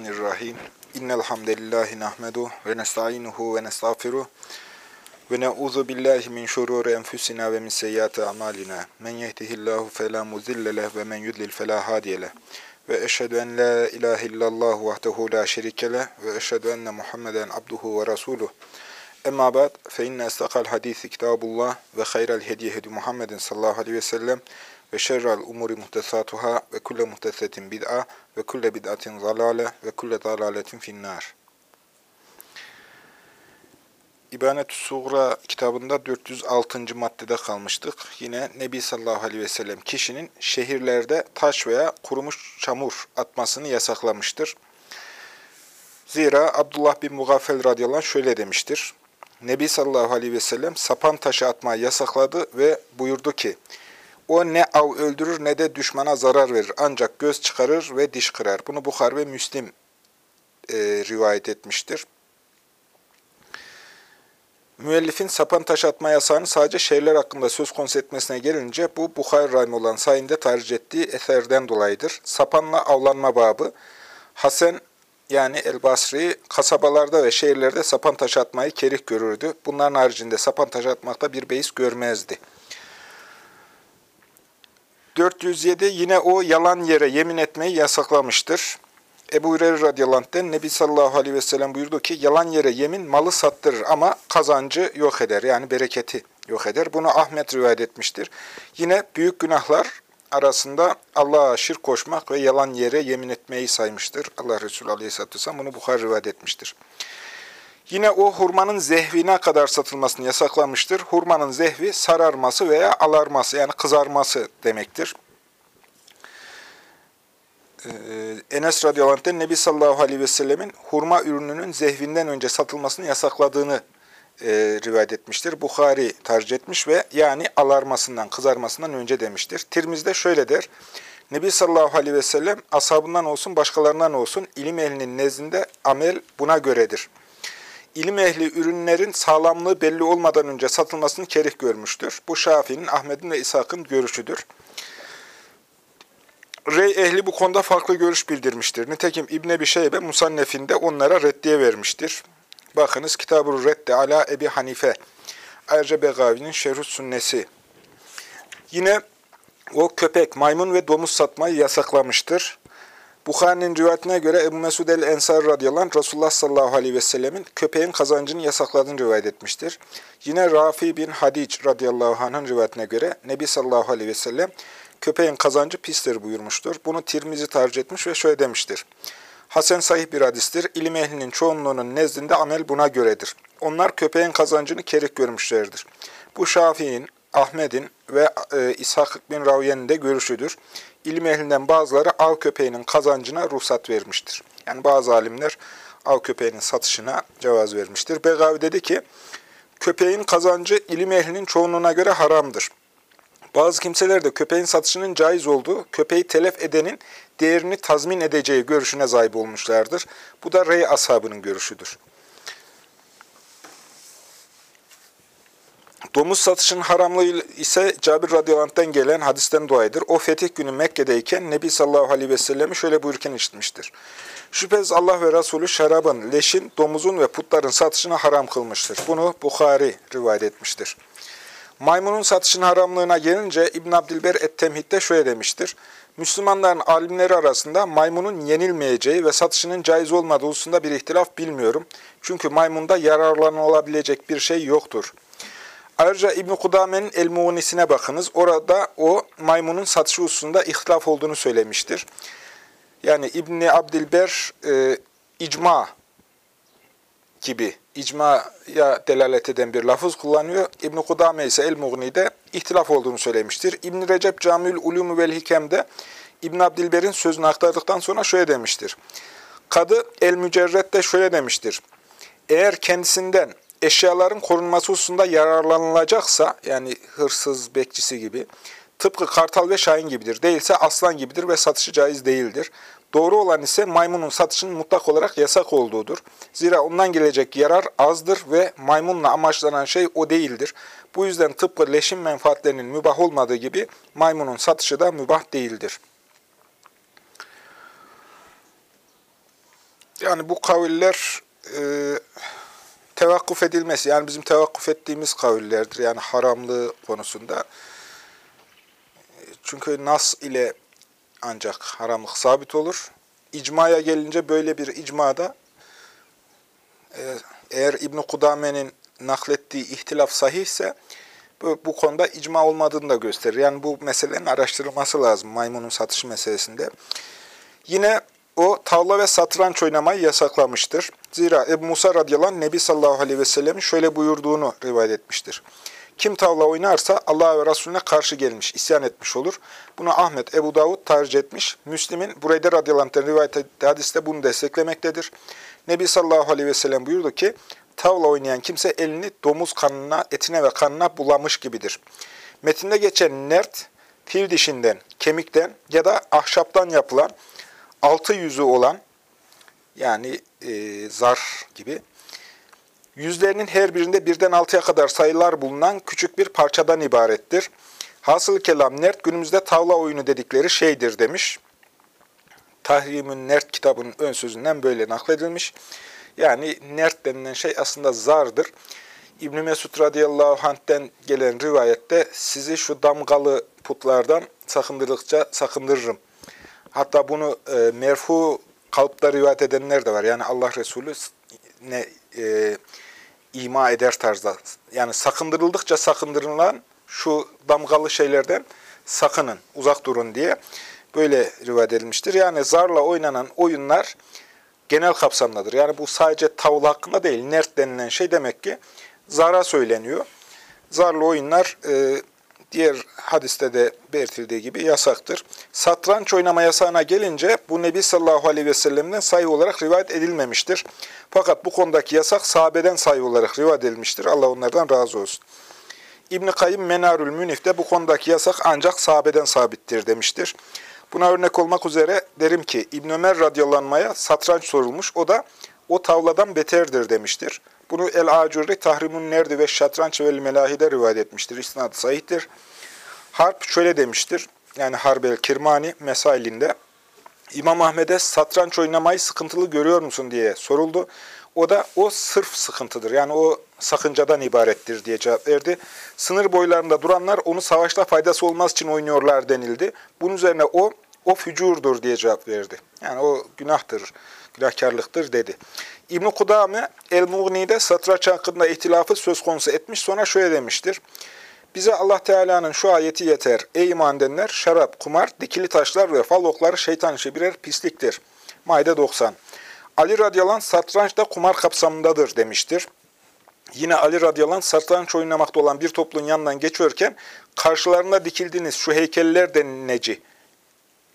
Bismillahirrahmanirrahim. İnnel hamdelellahi nahmedu ve nestainuhu ve nestağfiruh ve na'udzu billahi min şururi enfusina ve min seyyiati amalina. Men yehdihillahu fela mudille leh ve men yudlil fela hadiye. Ve eşhedü en la ilahe illallah vahdehu la şerike ve eşhedü enne Muhammeden abduhu ve resuluh. Emma ba'd fe inne istakal hadisi kitabullah ve hayral hediye hedi Muhammedin sallallahu aleyhi ve sellem ve şerrel umuri muhtesatuhâ ve kulle muhtesetin bid'a ve kulle bid'atin zalâle ve kulle dalâletin finnâr. İbanet-ü Suğra kitabında 406. maddede kalmıştık. Yine Nebi sallallahu aleyhi ve sellem kişinin şehirlerde taş veya kurumuş çamur atmasını yasaklamıştır. Zira Abdullah bin Mugafel radıyallahu anh şöyle demiştir. Nebi sallallahu aleyhi ve sellem sapan taşı atmayı yasakladı ve buyurdu ki, o ne av öldürür ne de düşmana zarar verir. Ancak göz çıkarır ve diş kırar. Bunu Bukhar ve Müslim e, rivayet etmiştir. Müellifin sapan taş atma yasağını sadece şehirler hakkında söz konusu etmesine gelince bu Bukhari Rahim olan sayinde tercih ettiği eserden dolayıdır. Sapanla avlanma babı Hasan yani El-Basri kasabalarda ve şehirlerde sapan taş atmayı kerih görürdü. Bunların haricinde sapan taş atmakta bir beis görmezdi. 407 yine o yalan yere yemin etmeyi yasaklamıştır. Ebu Hureyre radıyallahu Nebi sallallahu aleyhi ve sellem buyurdu ki yalan yere yemin malı sattırır ama kazancı yok eder yani bereketi yok eder. Bunu Ahmet rivayet etmiştir. Yine büyük günahlar arasında Allah'a şirk koşmak ve yalan yere yemin etmeyi saymıştır. Allah Resulü aleyhisselatü vesselam bunu Bukhari rivayet etmiştir. Yine o hurmanın zehvine kadar satılmasını yasaklamıştır. Hurmanın zehvi sararması veya alarması yani kızarması demektir. Ee, Enes radıyallahu anh'ten Nebi sallallahu aleyhi ve sellemin hurma ürününün zehvinden önce satılmasını yasakladığını e, rivayet etmiştir. Bukhari tercih etmiş ve yani alarmasından, kızarmasından önce demiştir. Tirmiz'de şöyle der. Nebi sallallahu aleyhi ve sellem ashabından olsun başkalarından olsun ilim ehlinin nezdinde amel buna göredir ilim ehli ürünlerin sağlamlığı belli olmadan önce satılmasını kerih görmüştür. Bu Şafii'nin, Ahmet'in ve İshak'ın görüşüdür. Rey ehli bu konuda farklı görüş bildirmiştir. Nitekim İbn-i Şeybe Musannef'inde onlara reddiye vermiştir. Bakınız Kitab-ı Reddi ala Ebi Hanife. Ayrıca Begavi'nin Şerhü Sünnesi. Yine o köpek, maymun ve domuz satmayı yasaklamıştır. Bukhari'nin rivayetine göre Ebu Mesud el-Ensar radıyallahu anh Resulullah sallallahu aleyhi ve sellemin köpeğin kazancını yasakladığını rivayet etmiştir. Yine Rafi bin Hadic radıyallahu anh'ın rivayetine göre Nebi sallallahu aleyhi ve sellem köpeğin kazancı pistir buyurmuştur. Bunu Tirmizi tercih etmiş ve şöyle demiştir. Hasen sahih bir hadistir. İlim ehlinin çoğunluğunun nezdinde amel buna göredir. Onlar köpeğin kazancını kerik görmüşlerdir. Bu Şafii'nin, Ahmet'in ve e, İshak bin Raviye'nin de görüşüdür ilim ehlinden bazıları av köpeğinin kazancına ruhsat vermiştir. Yani bazı alimler av köpeğinin satışına cevaz vermiştir. Begavi dedi ki, köpeğin kazancı ilim ehlinin çoğunluğuna göre haramdır. Bazı kimseler de köpeğin satışının caiz olduğu, köpeği telef edenin değerini tazmin edeceği görüşüne sahip olmuşlardır. Bu da Rey ashabının görüşüdür. Domuz satışının haramlığı ise Cabir radıyallahu gelen hadisten dolayıdır. O fetih günü Mekke'deyken Nebi sallallahu aleyhi ve sellem'i şöyle buyurken işitmiştir. Şüphesiz Allah ve Resulü şarabın, leşin, domuzun ve putların satışını haram kılmıştır. Bunu Bukhari rivayet etmiştir. Maymunun satışının haramlığına gelince İbn Abdilber et-Temhid'de şöyle demiştir. Müslümanların alimleri arasında maymunun yenilmeyeceği ve satışının caiz olmadığı hususunda bir ihtilaf bilmiyorum. Çünkü maymunda yararlanılabilecek bir şey yoktur. Ayrıca İbn-i Kudame'nin El-Muğnisine bakınız. Orada o maymunun satışı hususunda ihtilaf olduğunu söylemiştir. Yani İbn-i Abdilber e, icma gibi, icmaya delalet eden bir lafız kullanıyor. İbn-i Kudame ise El-Muğni'de ihtilaf olduğunu söylemiştir. İbn-i Recep Camül Ulûmü vel Hikem'de İbn Abdilber'in sözünü aktardıktan sonra şöyle demiştir. Kadı El-Mücerret'te şöyle demiştir. Eğer kendisinden eşyaların korunması hususunda yararlanılacaksa, yani hırsız, bekçisi gibi, tıpkı kartal ve şahin gibidir. Değilse aslan gibidir ve satışı caiz değildir. Doğru olan ise maymunun satışının mutlak olarak yasak olduğudur. Zira ondan gelecek yarar azdır ve maymunla amaçlanan şey o değildir. Bu yüzden tıpkı leşin menfaatlerinin mübah olmadığı gibi maymunun satışı da mübah değildir. Yani bu kaviller e, tevakkuf edilmesi, yani bizim tevakkuf ettiğimiz kavillerdir. Yani haramlığı konusunda. Çünkü nas ile ancak haramlık sabit olur. İcmaya gelince böyle bir icmada e, eğer İbn Kudame'nin naklettiği ihtilaf sahihse bu, bu konuda icma olmadığını da gösterir. Yani bu meselenin araştırılması lazım maymunun satışı meselesinde. Yine o tavla ve satranç oynamayı yasaklamıştır. Zira Ebu Musa radıyallahu anh Nebi sallallahu aleyhi ve sellemin şöyle buyurduğunu rivayet etmiştir. Kim tavla oynarsa Allah ve Resulüne karşı gelmiş, isyan etmiş olur. Bunu Ahmet, Ebu Davud tercih etmiş. Müslim'in Bureyde radıyallahu anh'ten rivayet ettiği hadiste bunu desteklemektedir. Nebi sallallahu aleyhi ve sellem buyurdu ki, tavla oynayan kimse elini domuz kanına, etine ve kanına bulamış gibidir. Metinde geçen nert, fil dişinden, kemikten ya da ahşaptan yapılan, altı yüzü olan, yani e, zar gibi, yüzlerinin her birinde birden altıya kadar sayılar bulunan küçük bir parçadan ibarettir. Hasıl kelam nert günümüzde tavla oyunu dedikleri şeydir demiş. Tahrimün Nert kitabının ön sözünden böyle nakledilmiş. Yani nert denilen şey aslında zardır. İbn Mesud radıyallahu anh'ten gelen rivayette sizi şu damgalı putlardan sakındırdıkça sakındırırım. Hatta bunu e, merfu kalıpta rivayet edenler de var. Yani Allah Resulü ne e, ima eder tarzda. Yani sakındırıldıkça sakındırılan şu damgalı şeylerden sakının, uzak durun diye böyle rivayet edilmiştir. Yani zarla oynanan oyunlar genel kapsamdadır. Yani bu sadece tavla hakkında değil, nert denilen şey demek ki zara söyleniyor. Zarlı oyunlar e, diğer hadiste de belirtildiği gibi yasaktır. Satranç oynama yasağına gelince bu Nebi sallallahu aleyhi ve sellem'den sayı olarak rivayet edilmemiştir. Fakat bu konudaki yasak sahabeden sayı olarak rivayet edilmiştir. Allah onlardan razı olsun. İbn-i Kayyım Menarül Münif'te bu konudaki yasak ancak sahabeden sabittir demiştir. Buna örnek olmak üzere derim ki İbn Ömer radyalanmaya satranç sorulmuş. O da o tavladan beterdir demiştir. Bunu El-Acurri Tahrimun Nerdi ve Şatranç ve Melahide rivayet etmiştir. İsnad sahihtir. Harp şöyle demiştir. Yani Harbel Kirmani mesailinde İmam Ahmet'e satranç oynamayı sıkıntılı görüyor musun diye soruldu. O da o sırf sıkıntıdır. Yani o sakıncadan ibarettir diye cevap verdi. Sınır boylarında duranlar onu savaşta faydası olmaz için oynuyorlar denildi. Bunun üzerine o, o fücurdur diye cevap verdi. Yani o günahtır, günahkarlıktır dedi. İbn-i Kudame El-Mughni'de satranç hakkında ihtilafı söz konusu etmiş. Sonra şöyle demiştir. Bize Allah Teala'nın şu ayeti yeter. Ey iman edenler, şarap, kumar, dikili taşlar ve fal okları şeytan işi birer pisliktir. Maide 90. Ali radıyallahu anh satranç da kumar kapsamındadır demiştir. Yine Ali radıyallahu anh satranç oynamakta olan bir topluluğun yanından geçiyorken karşılarında dikildiğiniz şu heykeller de neci?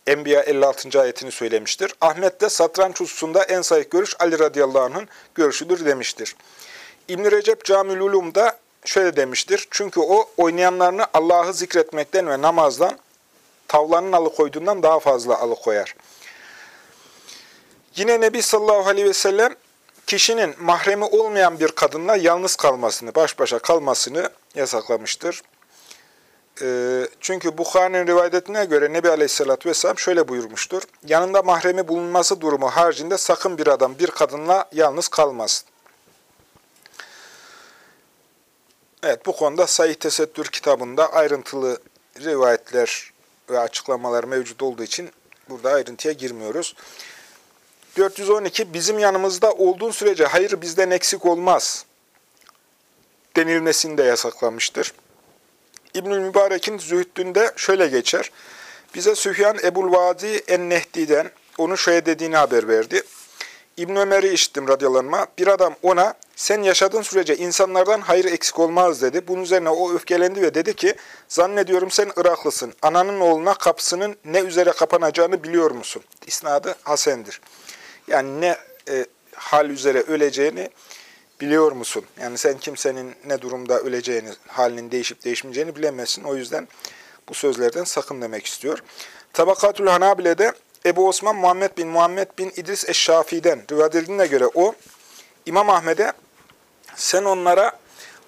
Enbiya 56. ayetini söylemiştir. Ahmet de satranç hususunda en sayık görüş Ali radıyallahu anh'ın görüşüdür demiştir. İbn-i Recep Camül Ulum'da şöyle demiştir. Çünkü o oynayanlarını Allah'ı zikretmekten ve namazdan tavlanın alıkoyduğundan daha fazla alıkoyar. Yine Nebi sallallahu aleyhi ve sellem kişinin mahremi olmayan bir kadınla yalnız kalmasını, baş başa kalmasını yasaklamıştır. Ee, çünkü Bukhari'nin rivayetine göre Nebi Aleyhisselatü Vesselam şöyle buyurmuştur. Yanında mahremi bulunması durumu haricinde sakın bir adam bir kadınla yalnız kalmasın. Evet bu konuda Sahih Tesettür kitabında ayrıntılı rivayetler ve açıklamalar mevcut olduğu için burada ayrıntıya girmiyoruz. 412 bizim yanımızda olduğun sürece hayır bizden eksik olmaz denilmesini de yasaklamıştır. İbnül Mübarek'in zühdünde şöyle geçer. Bize Süfyan Ebul Vadi en-Nehdi'den onu şöyle dediğini haber verdi. İbn Ömer'i işittim radyalanma. Bir adam ona sen yaşadığın sürece insanlardan hayır eksik olmaz dedi. Bunun üzerine o öfkelendi ve dedi ki zannediyorum sen Iraklısın. Ananın oğluna kapısının ne üzere kapanacağını biliyor musun? İsnadı Hasen'dir. Yani ne e, hal üzere öleceğini biliyor musun? Yani sen kimsenin ne durumda öleceğini, halinin değişip değişmeyeceğini bilemezsin. O yüzden bu sözlerden sakın demek istiyor. Tabakatül Hanabile'de Ebu Osman Muhammed bin Muhammed bin İdris Eşşafi'den rivayet edildiğine göre o, İmam Ahmet'e sen onlara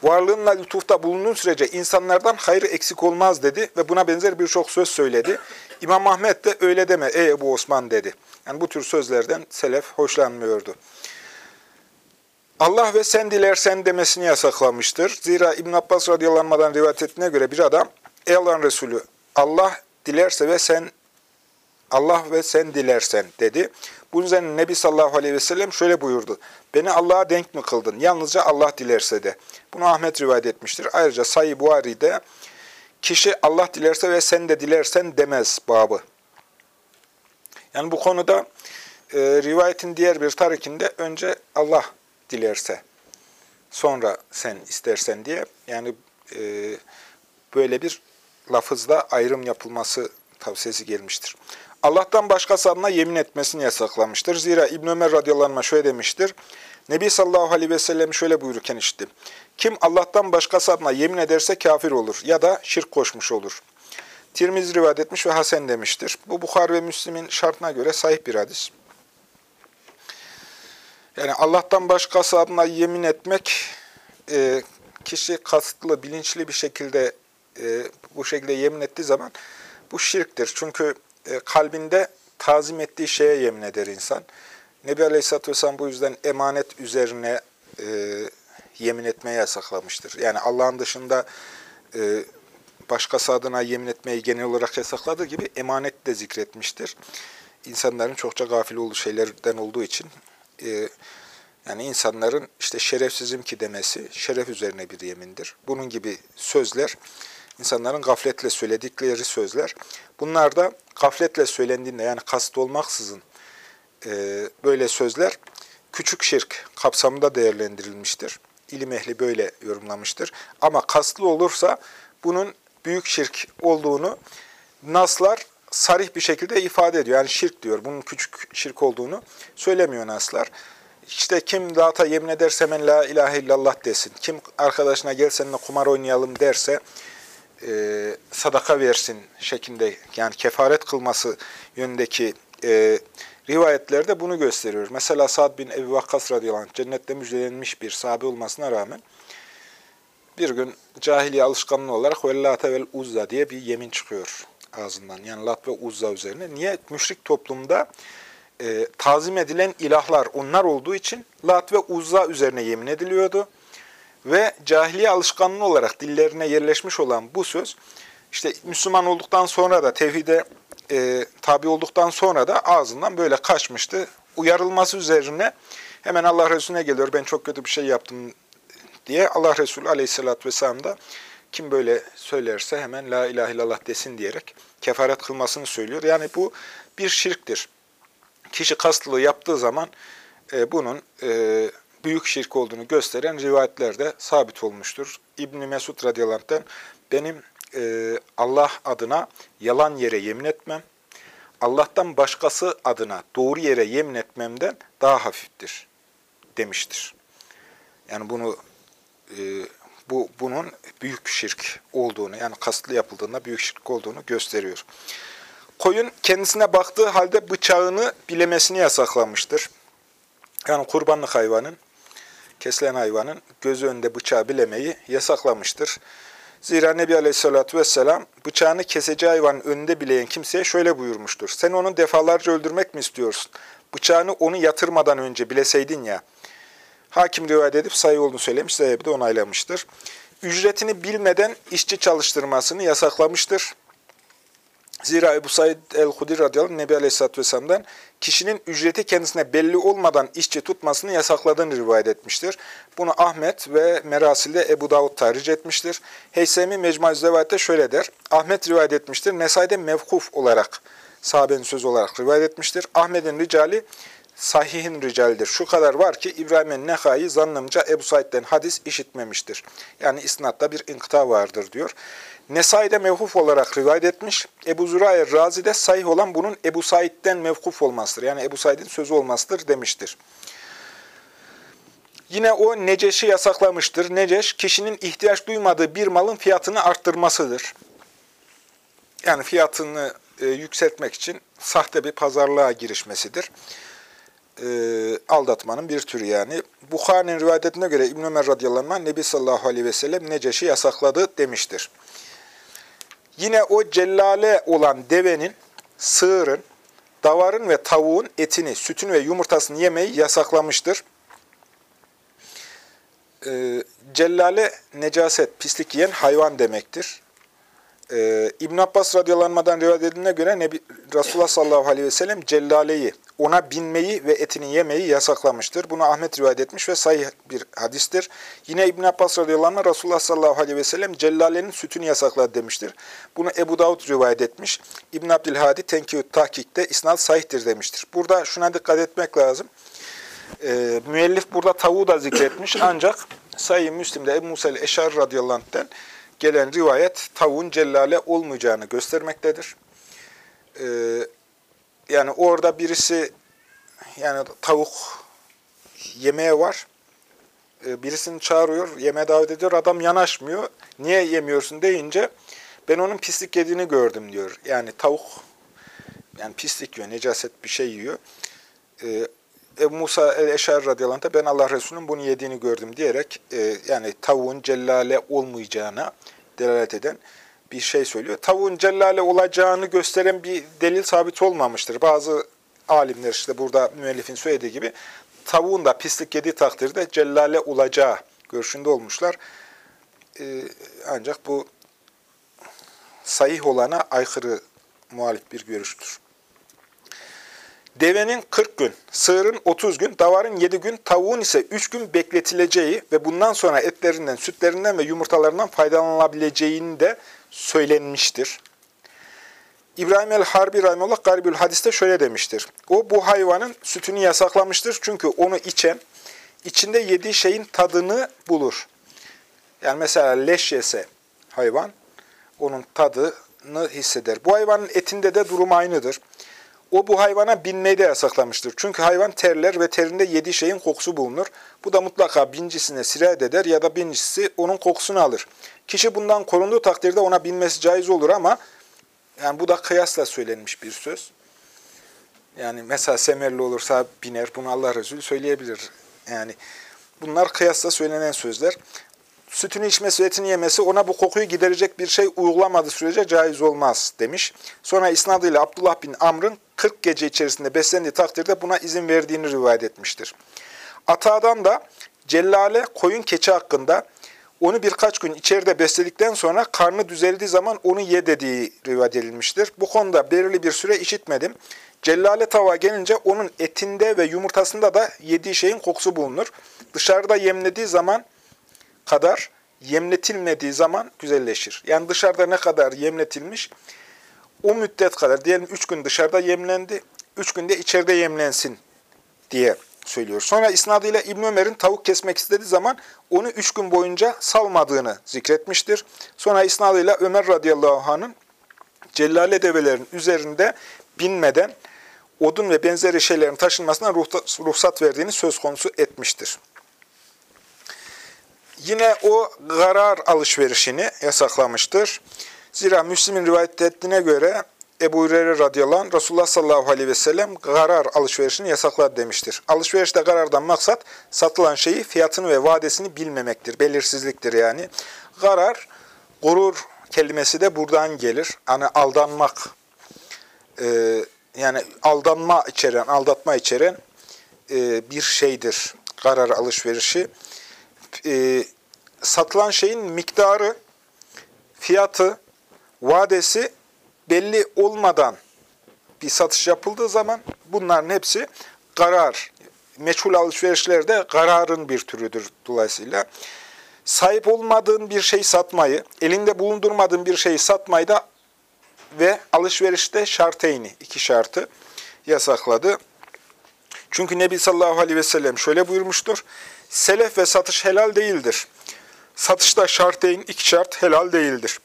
Varlığınla lütufta bulunduğun sürece insanlardan hayır eksik olmaz dedi ve buna benzer birçok söz söyledi. İmam Ahmet de öyle deme ey Ebu Osman dedi. Yani bu tür sözlerden selef hoşlanmıyordu. Allah ve sen dilersen demesini yasaklamıştır. Zira İbn Abbas radıyallahu rivayet ettiğine göre bir adam, ey Allah'ın Resulü, Allah dilerse ve sen Allah ve sen dilersen dedi. Bunun üzerine Nebi sallallahu aleyhi ve sellem şöyle buyurdu. Beni Allah'a denk mi kıldın? Yalnızca Allah dilerse de. Bunu Ahmet rivayet etmiştir. Ayrıca Sayı Buhari'de kişi Allah dilerse ve sen de dilersen demez babı. Yani bu konuda e, rivayetin diğer bir tarikinde önce Allah dilerse, sonra sen istersen diye yani e, böyle bir lafızda ayrım yapılması tavsiyesi gelmiştir. Allah'tan başkası adına yemin etmesini yasaklamıştır. Zira İbn Ömer radıyallahu şöyle demiştir. Nebi sallallahu aleyhi ve sellem şöyle buyururken işittim. Kim Allah'tan başkası adına yemin ederse kafir olur ya da şirk koşmuş olur. Tirmiz rivayet etmiş ve Hasan demiştir. Bu Bukhar ve Müslim'in şartına göre sahih bir hadis. Yani Allah'tan başkası adına yemin etmek, e, kişi kasıtlı, bilinçli bir şekilde e, bu şekilde yemin ettiği zaman bu şirktir. Çünkü e, kalbinde tazim ettiği şeye yemin eder insan. Nebi Aleyhisselatü Vesselam bu yüzden emanet üzerine e, yemin etmeyi yasaklamıştır. Yani Allah'ın dışında e, başkası adına yemin etmeyi genel olarak yasakladığı gibi emanet de zikretmiştir. İnsanların çokça gafil olduğu şeylerden olduğu için e, yani insanların işte şerefsizim ki demesi şeref üzerine bir yemindir. Bunun gibi sözler insanların gafletle söyledikleri sözler. Bunlar da gafletle söylendiğinde yani kast olmaksızın e, böyle sözler küçük şirk kapsamında değerlendirilmiştir. İlim ehli böyle yorumlamıştır. Ama kastlı olursa bunun büyük şirk olduğunu naslar sarih bir şekilde ifade ediyor. Yani şirk diyor. Bunun küçük şirk olduğunu söylemiyor naslar. İşte kim dağıta yemin ederse men la ilahe illallah desin. Kim arkadaşına gel seninle kumar oynayalım derse e, sadaka versin şeklinde yani kefaret kılması yönündeki e, rivayetlerde bunu gösteriyor. Mesela Sa'd bin Ebi Vakkas radıyallahu anh cennette müjdelenmiş bir sahabe olmasına rağmen bir gün cahiliye alışkanlığı olarak vellate vel uzza diye bir yemin çıkıyor ağzından. Yani lat ve uzza üzerine. Niye? Müşrik toplumda e, tazim edilen ilahlar onlar olduğu için lat ve uzza üzerine yemin ediliyordu. Ve cahiliye alışkanlığı olarak dillerine yerleşmiş olan bu söz, işte Müslüman olduktan sonra da tevhide e, tabi olduktan sonra da ağzından böyle kaçmıştı. Uyarılması üzerine hemen Allah Resulüne geliyor, ben çok kötü bir şey yaptım diye Allah Resulü aleyhissalatü vesselam da kim böyle söylerse hemen la ilahe illallah desin diyerek kefaret kılmasını söylüyor. Yani bu bir şirktir. Kişi kastlığı yaptığı zaman e, bunun e, büyük şirk olduğunu gösteren rivayetlerde sabit olmuştur. İbn Mesud radıyallahu benim e, Allah adına yalan yere yemin etmem, Allah'tan başkası adına doğru yere yemin etmemden daha hafiftir demiştir. Yani bunu e, bu bunun büyük şirk olduğunu yani kastlı yapıldığında büyük şirk olduğunu gösteriyor. Koyun kendisine baktığı halde bıçağını bilemesini yasaklamıştır. Yani kurbanlık hayvanın kesilen hayvanın gözü önünde bıçağı bilemeyi yasaklamıştır. Zira Nebi Aleyhisselatü Vesselam bıçağını keseceği hayvanın önünde bileyen kimseye şöyle buyurmuştur. Sen onu defalarca öldürmek mi istiyorsun? Bıçağını onu yatırmadan önce bileseydin ya. Hakim rivayet edip sayı olduğunu söylemiş, Zehebi de onaylamıştır. Ücretini bilmeden işçi çalıştırmasını yasaklamıştır. Zira Ebu Said el-Hudri radıyallahu anh, Nebi Aleyhisselatü Vesselam'dan kişinin ücreti kendisine belli olmadan işçi tutmasını yasakladığını rivayet etmiştir. Bunu Ahmet ve Merasil'de Ebu Davud tarih etmiştir. Heysemi Mecmuaz Zevat'te şöyle der. Ahmet rivayet etmiştir. Nesai'de mevkuf olarak, sahabenin sözü olarak rivayet etmiştir. Ahmet'in ricali sahihin ricalidir. Şu kadar var ki İbrahim'in Nehai zannımca Ebu Said'den hadis işitmemiştir. Yani isnatta bir inkıta vardır diyor. Nesai'de mevhuf olarak rivayet etmiş. Ebu Zürayer Razi'de sahih olan bunun Ebu Said'den mevkuf olmasıdır. Yani Ebu Said'in sözü olmasıdır demiştir. Yine o Neceş'i yasaklamıştır. Neceş, kişinin ihtiyaç duymadığı bir malın fiyatını arttırmasıdır. Yani fiyatını e, yükseltmek için sahte bir pazarlığa girişmesidir. E, aldatmanın bir türü yani. Bukhari'nin rivayetine göre İbn Ömer radıyallahu anh Nebi sallallahu aleyhi ve sellem neceşi yasakladı demiştir. Yine o cellale olan devenin, sığırın, davarın ve tavuğun etini, sütünü ve yumurtasını yemeyi yasaklamıştır. E, cellale necaset, pislik yiyen hayvan demektir. Ee, İbn Abbas radıyallahu rivayet edildiğine göre Nebi, Resulullah sallallahu aleyhi ve sellem cellaleyi, ona binmeyi ve etini yemeyi yasaklamıştır. Bunu Ahmet rivayet etmiş ve sahih bir hadistir. Yine İbn Abbas radıyallahu anh Resulullah sallallahu aleyhi ve sellem cellalenin sütünü yasakladı demiştir. Bunu Ebu Davud rivayet etmiş. İbn Abdülhadi Tenkiyut Tahkik'te isnat sahihtir demiştir. Burada şuna dikkat etmek lazım. Ee, müellif burada tavuğu da zikretmiş ancak Sahih Müslim'de Ebu Musa el-Eşar radıyallahu anh'ten gelen rivayet tavuğun cellale olmayacağını göstermektedir. Ee, yani orada birisi yani tavuk yemeğe var. Ee, birisini çağırıyor, yemeğe davet ediyor. Adam yanaşmıyor. Niye yemiyorsun deyince ben onun pislik yediğini gördüm diyor. Yani tavuk yani pislik yiyor, necaset bir şey yiyor. Ee, Ebu Musa el-Eşar radıyallahu ben Allah Resulü'nün bunu yediğini gördüm diyerek e, yani tavuğun cellale olmayacağına delalet eden bir şey söylüyor. Tavuğun cellale olacağını gösteren bir delil sabit olmamıştır. Bazı alimler işte burada müellifin söylediği gibi tavuğun da pislik yediği takdirde cellale olacağı görüşünde olmuşlar. Ee, ancak bu sahih olana aykırı muhalif bir görüştür. Devenin 40 gün, sığırın 30 gün, davarın 7 gün, tavuğun ise 3 gün bekletileceği ve bundan sonra etlerinden, sütlerinden ve yumurtalarından faydalanılabileceğini de söylenmiştir. İbrahim el-Harbi Rahimullah Garibül Hadis'te şöyle demiştir. O bu hayvanın sütünü yasaklamıştır çünkü onu içen, içinde yediği şeyin tadını bulur. Yani mesela leş yese hayvan, onun tadını hisseder. Bu hayvanın etinde de durum aynıdır. O bu hayvana binmeyi de yasaklamıştır. Çünkü hayvan terler ve terinde yediği şeyin kokusu bulunur. Bu da mutlaka bincisine sirayet eder ya da bincisi onun kokusunu alır. Kişi bundan korunduğu takdirde ona binmesi caiz olur ama yani bu da kıyasla söylenmiş bir söz. Yani mesela semerli olursa biner. Bunu Allah Resulü söyleyebilir. Yani bunlar kıyasla söylenen sözler. Sütünü içmesi, etini yemesi ona bu kokuyu giderecek bir şey uygulamadığı sürece caiz olmaz demiş. Sonra isnadıyla Abdullah bin Amr'ın 40 gece içerisinde beslendiği takdirde buna izin verdiğini rivayet etmiştir. Ata'dan da Cellale koyun keçi hakkında onu birkaç gün içeride besledikten sonra karnı düzeldiği zaman onu ye dediği rivayet edilmiştir. Bu konuda belirli bir süre işitmedim. Cellale tava gelince onun etinde ve yumurtasında da yediği şeyin kokusu bulunur. Dışarıda yemlediği zaman kadar yemletilmediği zaman güzelleşir. Yani dışarıda ne kadar yemletilmiş o müddet kadar diyelim üç gün dışarıda yemlendi, üç günde içeride yemlensin diye söylüyor. Sonra isnadıyla İbn Ömer'in tavuk kesmek istediği zaman onu üç gün boyunca salmadığını zikretmiştir. Sonra isnadıyla Ömer radıyallahu anh'ın cellale develerin üzerinde binmeden odun ve benzeri şeylerin taşınmasına ruhsat verdiğini söz konusu etmiştir. Yine o karar alışverişini yasaklamıştır. Zira Müslim'in rivayet ettiğine göre Ebu Hureyre radıyallahu anh, Resulullah sallallahu aleyhi ve sellem karar alışverişini yasakladı demiştir. Alışverişte karardan maksat satılan şeyi, fiyatını ve vadesini bilmemektir. Belirsizliktir yani. Karar, gurur kelimesi de buradan gelir. Hani aldanmak, e, yani aldanma içeren, aldatma içeren e, bir şeydir karar alışverişi. E, satılan şeyin miktarı, fiyatı, vadesi belli olmadan bir satış yapıldığı zaman bunların hepsi karar. Meçhul alışverişlerde kararın bir türüdür dolayısıyla. Sahip olmadığın bir şey satmayı, elinde bulundurmadığın bir şeyi satmayı da ve alışverişte şarteyni, iki şartı yasakladı. Çünkü Nebi sallallahu aleyhi ve sellem şöyle buyurmuştur. Selef ve satış helal değildir. Satışta şarteyn, iki şart helal değildir.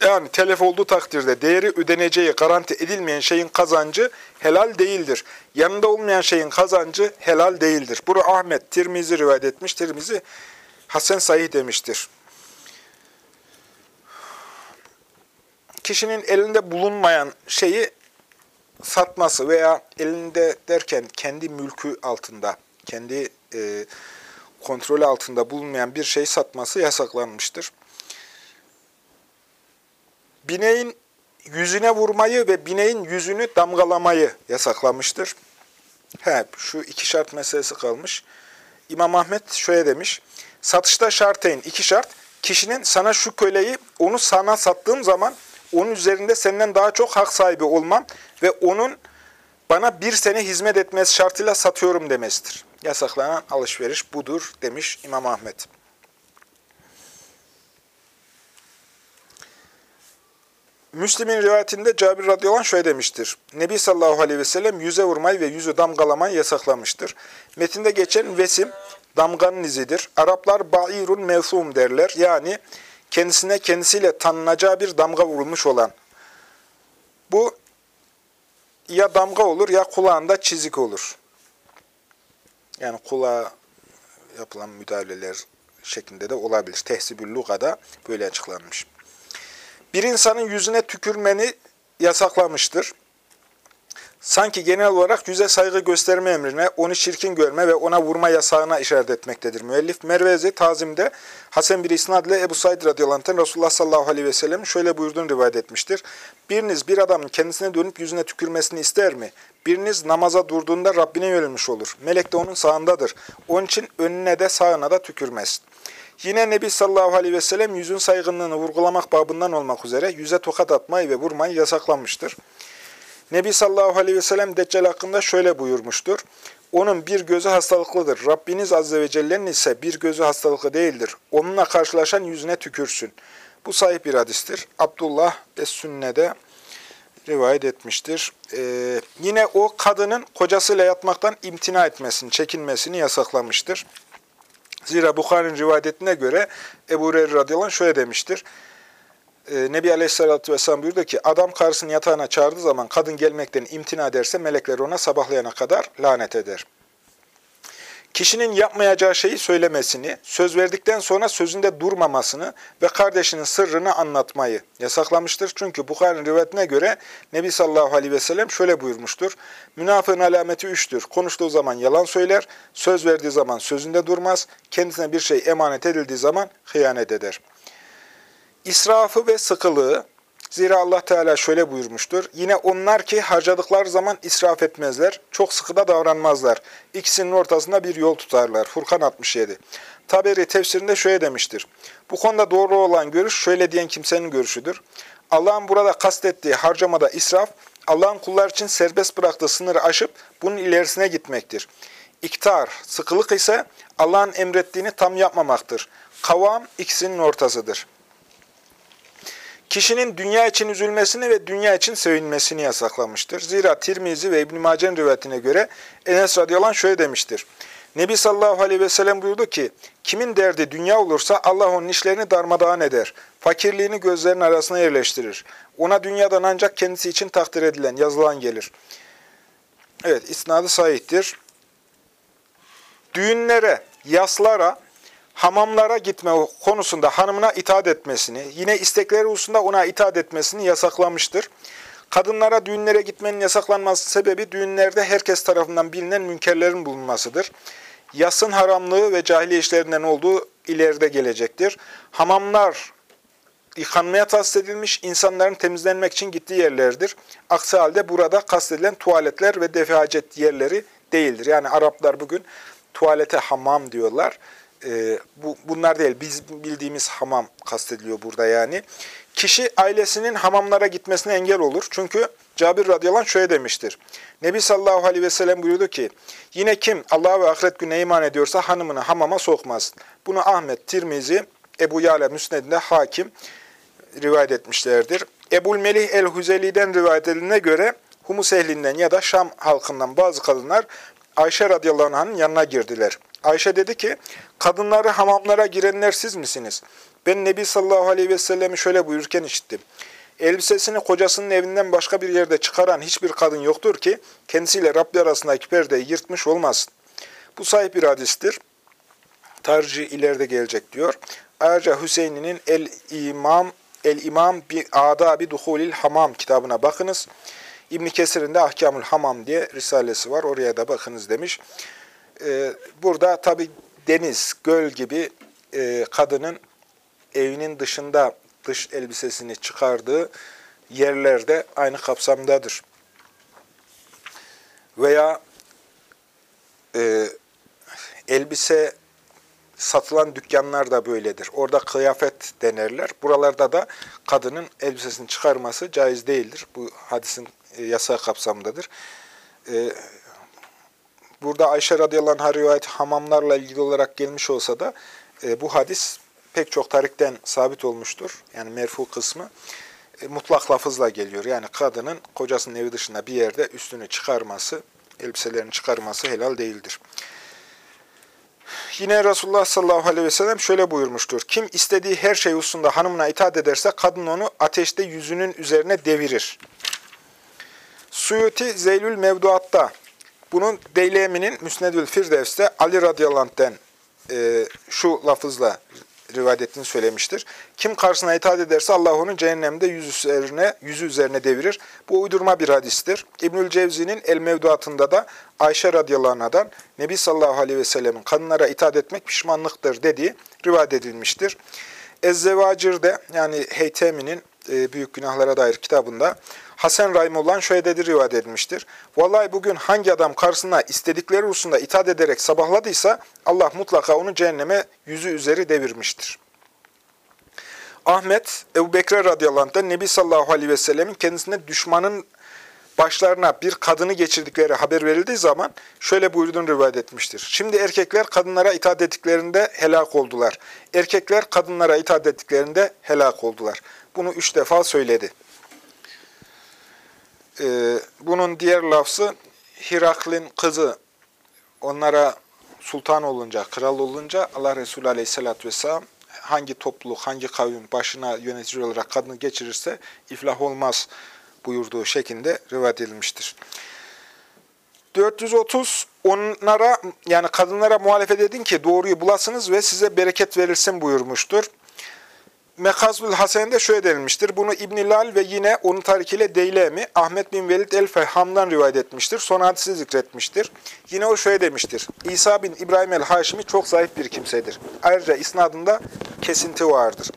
Yani telef olduğu takdirde değeri ödeneceği garanti edilmeyen şeyin kazancı helal değildir. Yanında olmayan şeyin kazancı helal değildir. Bunu Ahmet Tirmizi rivayet etmiş. Tirmizi Hasan Sahih demiştir. Kişinin elinde bulunmayan şeyi satması veya elinde derken kendi mülkü altında, kendi e, kontrolü altında bulunmayan bir şey satması yasaklanmıştır. Bineğin yüzüne vurmayı ve bineğin yüzünü damgalamayı yasaklamıştır. He, şu iki şart meselesi kalmış. İmam Ahmet şöyle demiş. Satışta şarteyn iki şart. Kişinin sana şu köleyi onu sana sattığım zaman onun üzerinde senden daha çok hak sahibi olmam ve onun bana bir sene hizmet etmesi şartıyla satıyorum demesidir. Yasaklanan alışveriş budur demiş İmam Ahmet. Müslim'in rivayetinde Cabir radıyallahu şöyle demiştir. Nebi sallallahu aleyhi ve sellem yüze vurmayı ve yüzü damgalamayı yasaklamıştır. Metinde geçen vesim damganın izidir. Araplar ba'irun mevsum derler. Yani kendisine kendisiyle tanınacağı bir damga vurulmuş olan. Bu ya damga olur ya kulağında çizik olur. Yani kulağa yapılan müdahaleler şeklinde de olabilir. Tehsibül Luga'da böyle açıklanmış. Bir insanın yüzüne tükürmeni yasaklamıştır. Sanki genel olarak yüze saygı gösterme emrine, onu çirkin görme ve ona vurma yasağına işaret etmektedir. Müellif Mervezi Tazim'de Hasan bir isnad ile Ebu Said radıyallahu Resulullah sallallahu aleyhi ve sellem'in şöyle buyurduğunu rivayet etmiştir. Biriniz bir adamın kendisine dönüp yüzüne tükürmesini ister mi? Biriniz namaza durduğunda Rabbine yönelmiş olur. Melek de onun sağındadır. Onun için önüne de sağına da tükürmez. Yine Nebi sallallahu aleyhi ve sellem yüzün saygınlığını vurgulamak babından olmak üzere yüze tokat atmayı ve vurmayı yasaklanmıştır. Nebi sallallahu aleyhi ve sellem Deccal hakkında şöyle buyurmuştur. Onun bir gözü hastalıklıdır. Rabbiniz azze ve celle'nin ise bir gözü hastalıklı değildir. Onunla karşılaşan yüzüne tükürsün. Bu sahip bir hadistir. Abdullah Es-Sünne'de rivayet etmiştir. Ee, yine o kadının kocasıyla yatmaktan imtina etmesini, çekinmesini yasaklamıştır. Zira Bukhari'nin rivayetine göre Ebu Hureyre radıyallahu şöyle demiştir. E, Nebi Aleyhisselatü Vesselam buyurdu ki, adam karısını yatağına çağırdığı zaman kadın gelmekten imtina ederse melekler ona sabahlayana kadar lanet eder. Kişinin yapmayacağı şeyi söylemesini, söz verdikten sonra sözünde durmamasını ve kardeşinin sırrını anlatmayı yasaklamıştır. Çünkü Bukhari'nin rivayetine göre Nebi sallallahu aleyhi ve sellem şöyle buyurmuştur. Münafığın alameti üçtür. Konuştuğu zaman yalan söyler, söz verdiği zaman sözünde durmaz, kendisine bir şey emanet edildiği zaman hıyanet eder. İsrafı ve sıkılığı, Zira Allah Teala şöyle buyurmuştur. Yine onlar ki harcadıkları zaman israf etmezler, çok sıkı da davranmazlar. İkisinin ortasında bir yol tutarlar. Furkan 67. Taberi tefsirinde şöyle demiştir. Bu konuda doğru olan görüş şöyle diyen kimsenin görüşüdür. Allah'ın burada kastettiği harcamada israf, Allah'ın kullar için serbest bıraktığı sınırı aşıp bunun ilerisine gitmektir. İktar, sıkılık ise Allah'ın emrettiğini tam yapmamaktır. Kavam ikisinin ortasıdır. Kişinin dünya için üzülmesini ve dünya için sevinmesini yasaklamıştır. Zira Tirmizi ve İbn-i Mace'nin rivayetine göre Enes radıyallahu şöyle demiştir. Nebi sallallahu aleyhi ve sellem buyurdu ki, kimin derdi dünya olursa Allah onun işlerini darmadağın eder. Fakirliğini gözlerinin arasına yerleştirir. Ona dünyadan ancak kendisi için takdir edilen, yazılan gelir. Evet, isnadı sahiptir. Düğünlere, yaslara, hamamlara gitme konusunda hanımına itaat etmesini, yine istekleri hususunda ona itaat etmesini yasaklamıştır. Kadınlara düğünlere gitmenin yasaklanması sebebi düğünlerde herkes tarafından bilinen münkerlerin bulunmasıdır. Yasın haramlığı ve cahiliye işlerinden olduğu ileride gelecektir. Hamamlar yıkanmaya tahsis edilmiş, insanların temizlenmek için gittiği yerlerdir. Aksi halde burada kastedilen tuvaletler ve defihacet yerleri değildir. Yani Araplar bugün tuvalete hamam diyorlar e, bu, bunlar değil, biz bildiğimiz hamam kastediliyor burada yani. Kişi ailesinin hamamlara gitmesine engel olur. Çünkü Cabir radıyallahu şöyle demiştir. Nebi sallallahu aleyhi ve sellem buyurdu ki, yine kim Allah ve ahiret gününe iman ediyorsa hanımını hamama sokmaz. Bunu Ahmet, Tirmizi, Ebu Yala Müsned'inde hakim rivayet etmişlerdir. Ebul Melih el-Hüzeli'den rivayet edildiğine göre Humus ehlinden ya da Şam halkından bazı kadınlar Ayşe radıyallahu anh'ın yanına girdiler. Ayşe dedi ki, kadınları hamamlara girenler siz misiniz? Ben Nebi sallallahu aleyhi ve sellemi şöyle buyurken işittim. Elbisesini kocasının evinden başka bir yerde çıkaran hiçbir kadın yoktur ki, kendisiyle Rabbi arasındaki perdeyi yırtmış olmasın. Bu sahip bir hadistir. Tarcı ileride gelecek diyor. Ayrıca Hüseyin'in El-İmam El-İmam bi Adabi Duhulil Hamam kitabına bakınız. İbn Kesir'in de Ahkamül Hamam diye risalesi var. Oraya da bakınız demiş. Ee, burada tabi deniz, göl gibi e, kadının evinin dışında dış elbisesini çıkardığı yerlerde aynı kapsamdadır. Veya e, elbise satılan dükkanlar da böyledir. Orada kıyafet denerler. Buralarda da kadının elbisesini çıkarması caiz değildir. Bu hadisin e, yasağı kapsamındadır. E, burada Ayşe radıyallahu anh'a rivayet hamamlarla ilgili olarak gelmiş olsa da e, bu hadis pek çok tarikten sabit olmuştur. Yani merfu kısmı e, mutlak lafızla geliyor. Yani kadının kocasının evi dışında bir yerde üstünü çıkarması, elbiselerini çıkarması helal değildir. Yine Resulullah sallallahu aleyhi ve sellem şöyle buyurmuştur. Kim istediği her şey hususunda hanımına itaat ederse kadın onu ateşte yüzünün üzerine devirir. Suyuti Zeylül Mevduat'ta bunun Deylemi'nin Müsnedül Firdevs'te Ali radıyallahu e, şu lafızla rivayet ettiğini söylemiştir. Kim karşısına itaat ederse Allah onun cehennemde yüz üzerine, yüzü üzerine devirir. Bu uydurma bir hadistir. İbnül Cevzi'nin El Mevduatında da Ayşe radıyallahu anh'dan Nebi sallallahu aleyhi ve sellemin kadınlara itaat etmek pişmanlıktır dediği rivayet edilmiştir. Ezzevacir'de yani Heytemi'nin e, Büyük Günahlara dair kitabında Hasan Rahimullah şöyle dedi rivayet edilmiştir. Vallahi bugün hangi adam karşısına istedikleri hususunda itaat ederek sabahladıysa Allah mutlaka onu cehenneme yüzü üzeri devirmiştir. Ahmet, Ebu Bekir radıyallahu Nebi sallallahu aleyhi ve sellemin kendisine düşmanın başlarına bir kadını geçirdikleri haber verildiği zaman şöyle buyurduğunu rivayet etmiştir. Şimdi erkekler kadınlara itaat ettiklerinde helak oldular. Erkekler kadınlara itaat ettiklerinde helak oldular. Bunu üç defa söyledi. Ee, bunun diğer lafzı Hiraklin kızı onlara sultan olunca, kral olunca Allah Resulü Aleyhisselatü Vesselam hangi topluluk, hangi kavim başına yönetici olarak kadını geçirirse iflah olmaz buyurduğu şeklinde rivayet edilmiştir. 430 onlara yani kadınlara muhalefet edin ki doğruyu bulasınız ve size bereket verilsin buyurmuştur. Mekazül Hasen'de şöyle denilmiştir. Bunu İbn Lal ve yine onun tarikiyle Deylemi, Ahmet bin Velid el-Fehham'dan rivayet etmiştir. Son hadisi zikretmiştir. Yine o şöyle demiştir. İsa bin İbrahim el-Haşimi çok zayıf bir kimsedir. Ayrıca isnadında kesinti vardır.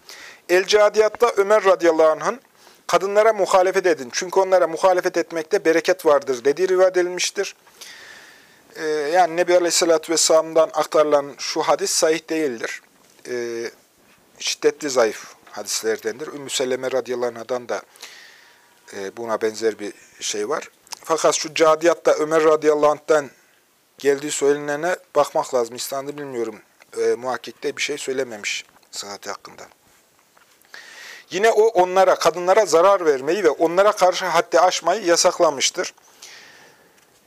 El-Cadiyat'ta Ömer radıyallahu anh'ın kadınlara muhalefet edin. Çünkü onlara muhalefet etmekte bereket vardır dediği rivayet edilmiştir. Ee, yani Nebi Aleyhisselatü Vesselam'dan aktarılan şu hadis sahih değildir. Ee, şiddetli zayıf hadislerdendir. Ümmü Seleme radıyallahu da e, buna benzer bir şey var. Fakat şu cadiyatta Ömer radıyallahu geldiği söylenene bakmak lazım. İslam'da bilmiyorum. E, muhakkikte bir şey söylememiş sıhhati hakkında. Yine o onlara, kadınlara zarar vermeyi ve onlara karşı haddi aşmayı yasaklamıştır.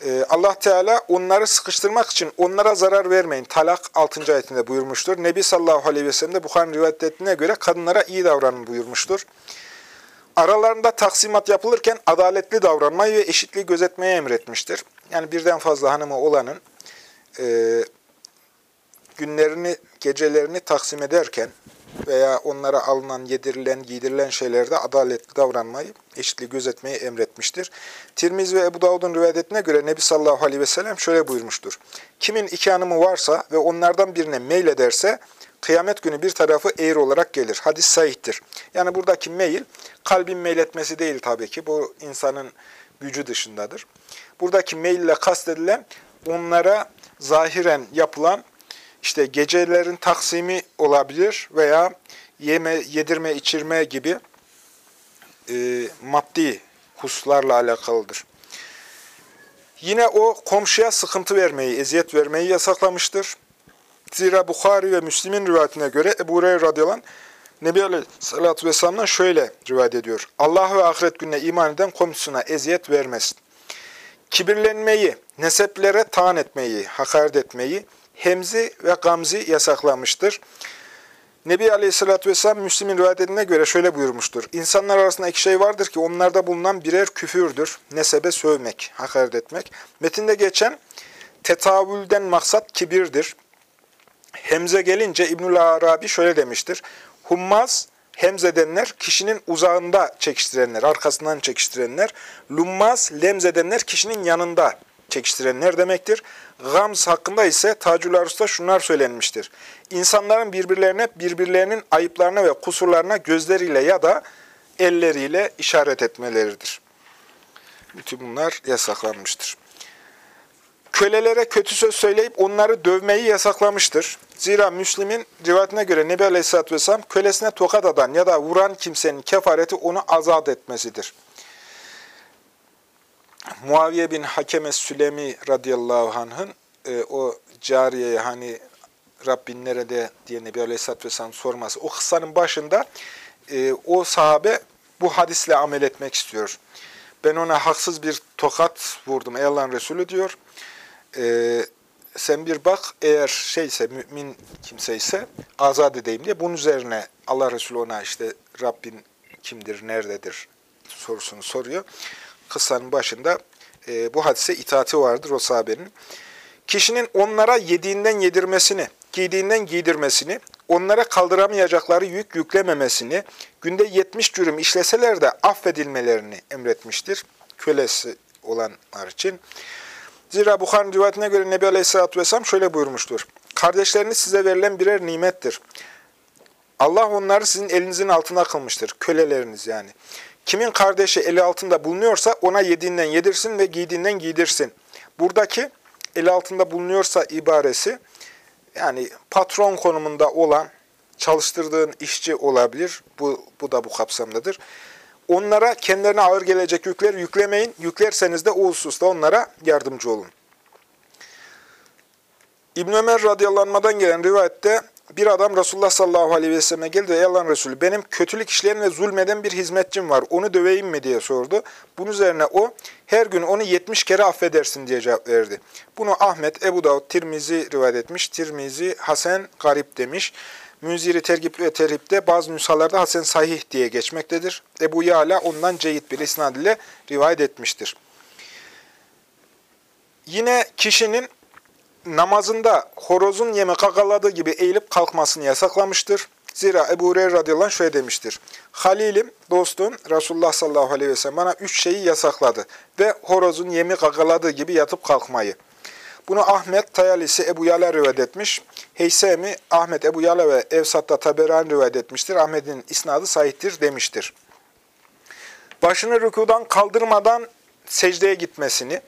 Ee, Allah Teala onları sıkıştırmak için onlara zarar vermeyin. Talak 6. ayetinde buyurmuştur. Nebi sallallahu aleyhi ve sellem de Bukhari'nin rivayet ettiğine göre kadınlara iyi davranın buyurmuştur. Aralarında taksimat yapılırken adaletli davranmayı ve eşitliği gözetmeye emretmiştir. Yani birden fazla hanımı olanın e, günlerini, gecelerini taksim ederken veya onlara alınan, yedirilen, giydirilen şeylerde adaletli davranmayı, eşitliği gözetmeyi emretmiştir. Tirmiz ve Ebu Davud'un rivayetine göre Nebi sallallahu aleyhi ve sellem şöyle buyurmuştur. Kimin iki hanımı varsa ve onlardan birine meylederse, kıyamet günü bir tarafı eğri olarak gelir. Hadis sahihtir. Yani buradaki meyil, kalbin meyletmesi değil tabii ki. Bu insanın gücü dışındadır. Buradaki meyille kastedilen onlara zahiren yapılan işte gecelerin taksimi olabilir veya yeme, yedirme, içirme gibi e, maddi hususlarla alakalıdır. Yine o komşuya sıkıntı vermeyi, eziyet vermeyi yasaklamıştır. Zira Bukhari ve Müslim'in rivayetine göre Ebu Hureyre radıyallahu Nebi Aleyhisselatü Vesselam'dan şöyle rivayet ediyor. Allah ve ahiret gününe iman eden komşusuna eziyet vermesin. Kibirlenmeyi, neseplere taan etmeyi, hakaret etmeyi, hemzi ve gamzi yasaklamıştır. Nebi Aleyhisselatü Vesselam Müslim'in rivayetine göre şöyle buyurmuştur. İnsanlar arasında iki şey vardır ki onlarda bulunan birer küfürdür. Nesebe sövmek, hakaret etmek. Metinde geçen tetavülden maksat kibirdir. Hemze gelince İbnül Arabi şöyle demiştir. Hummaz, hemzedenler, kişinin uzağında çekiştirenler, arkasından çekiştirenler. Lummaz, lemzedenler, kişinin yanında çekiştirenler demektir. Gams hakkında ise Tacül Arus'ta şunlar söylenmiştir. İnsanların birbirlerine, birbirlerinin ayıplarına ve kusurlarına gözleriyle ya da elleriyle işaret etmeleridir. Bütün bunlar yasaklanmıştır. Kölelere kötü söz söyleyip onları dövmeyi yasaklamıştır. Zira Müslim'in rivayetine göre Nebi Aleyhisselatü Vesselam kölesine tokat atan ya da vuran kimsenin kefareti onu azat etmesidir. Muaviye bin Hakeme Sülemi radıyallahu anh'ın e, o cariyeye hani Rabbin nerede diye Nebi Aleyhisselatü Vesselam sorması. O kıssanın başında e, o sahabe bu hadisle amel etmek istiyor. Ben ona haksız bir tokat vurdum ey Allah'ın Resulü diyor. E, sen bir bak eğer şeyse mümin kimse ise azat edeyim diye. Bunun üzerine Allah Resulü ona işte Rabbin kimdir, nerededir sorusunu soruyor. Kıssanın başında e, bu hadise itaati vardır o sahabenin. Kişinin onlara yediğinden yedirmesini, giydiğinden giydirmesini, onlara kaldıramayacakları yük yüklememesini, günde 70 cürüm işleseler de affedilmelerini emretmiştir. Kölesi olanlar için. Zira Bukhari'nin rivayetine göre Nebi Aleyhisselatü Vesselam şöyle buyurmuştur. Kardeşleriniz size verilen birer nimettir. Allah onları sizin elinizin altında kılmıştır. Köleleriniz yani. Kimin kardeşi eli altında bulunuyorsa ona yediğinden yedirsin ve giydiğinden giydirsin. Buradaki eli altında bulunuyorsa ibaresi yani patron konumunda olan çalıştırdığın işçi olabilir. Bu, bu da bu kapsamdadır. Onlara kendilerine ağır gelecek yükler yüklemeyin. Yüklerseniz de o hususta onlara yardımcı olun. İbn Ömer radıyallahu gelen rivayette bir adam Resulullah sallallahu aleyhi ve selleme geldi. Ey Allah'ın Resulü benim kötülük işleyen ve zulmeden bir hizmetçim var. Onu döveyim mi diye sordu. Bunun üzerine o her gün onu 70 kere affedersin diye cevap verdi. Bunu Ahmet, Ebu Davud, Tirmizi rivayet etmiş. Tirmizi Hasan Garip demiş. Münziri Tergip ve Terhip'te bazı nüshalarda Hasan Sahih diye geçmektedir. Ebu Yala ondan ceyit bir isnad ile rivayet etmiştir. Yine kişinin namazında horozun yeme kakaladığı gibi eğilip kalkmasını yasaklamıştır. Zira Ebu Hureyre radıyallahu anh şöyle demiştir. Halilim, dostum Resulullah sallallahu aleyhi ve sellem bana üç şeyi yasakladı ve horozun yemi kakaladığı gibi yatıp kalkmayı. Bunu Ahmet, Tayalisi, Ebu Yala rivayet etmiş. Heysemi, Ahmet, Ebu Yala ve Evsat'ta Taberani rivayet etmiştir. Ahmet'in isnadı sahihtir demiştir. Başını rükudan kaldırmadan secdeye gitmesini,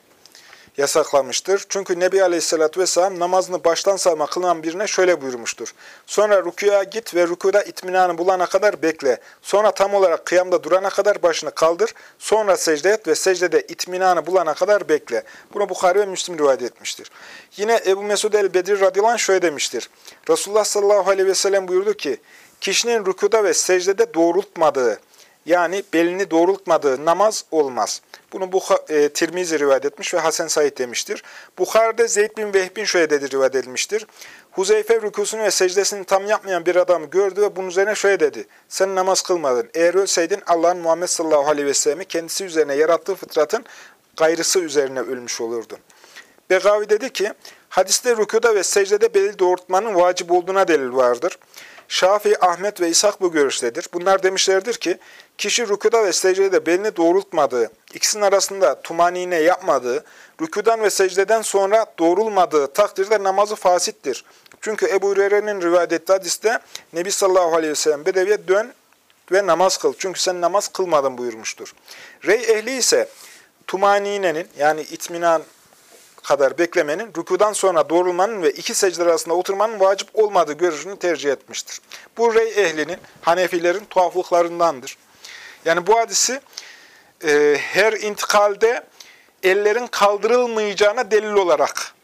yasaklamıştır. Çünkü Nebi Aleyhisselatü Vesselam namazını baştan savma kılınan birine şöyle buyurmuştur. Sonra rükuya git ve rükuda itminanı bulana kadar bekle. Sonra tam olarak kıyamda durana kadar başını kaldır. Sonra secde et ve secdede itminanı bulana kadar bekle. Bunu Bukhari ve Müslim rivayet etmiştir. Yine Ebu Mesud el-Bedir radıyallahu şöyle demiştir. Resulullah sallallahu aleyhi ve sellem buyurdu ki, kişinin rükuda ve secdede doğrultmadığı, yani belini doğrultmadığı namaz olmaz.'' Bunu bu e, Tirmizi rivayet etmiş ve Hasan Said demiştir. Bukhari'de Zeyd bin Vehbin şöyle dedi rivayet edilmiştir. Huzeyfe rükusunu ve secdesini tam yapmayan bir adamı gördü ve bunun üzerine şöyle dedi. Sen namaz kılmadın. Eğer ölseydin Allah'ın Muhammed sallallahu aleyhi ve sellem'i kendisi üzerine yarattığı fıtratın gayrısı üzerine ölmüş olurdun. Begavi dedi ki, hadiste rükuda ve secdede belli doğurtmanın vacip olduğuna delil vardır. Şafii, Ahmet ve İshak bu görüştedir. Bunlar demişlerdir ki, kişi rükuda ve secdede belini doğrultmadığı, ikisinin arasında tumanine yapmadığı, rükudan ve secdeden sonra doğrulmadığı takdirde namazı fasittir. Çünkü Ebu Hureyre'nin rivayet ettiği hadiste Nebi sallallahu aleyhi ve sellem Bedevi'ye dön ve namaz kıl. Çünkü sen namaz kılmadın buyurmuştur. Rey ehli ise tumaninenin yani itminan kadar beklemenin, rükudan sonra doğrulmanın ve iki secde arasında oturmanın vacip olmadığı görüşünü tercih etmiştir. Bu rey ehlinin, Hanefilerin tuhaflıklarındandır. Yani bu hadisi e, her intikalde ellerin kaldırılmayacağına delil olarak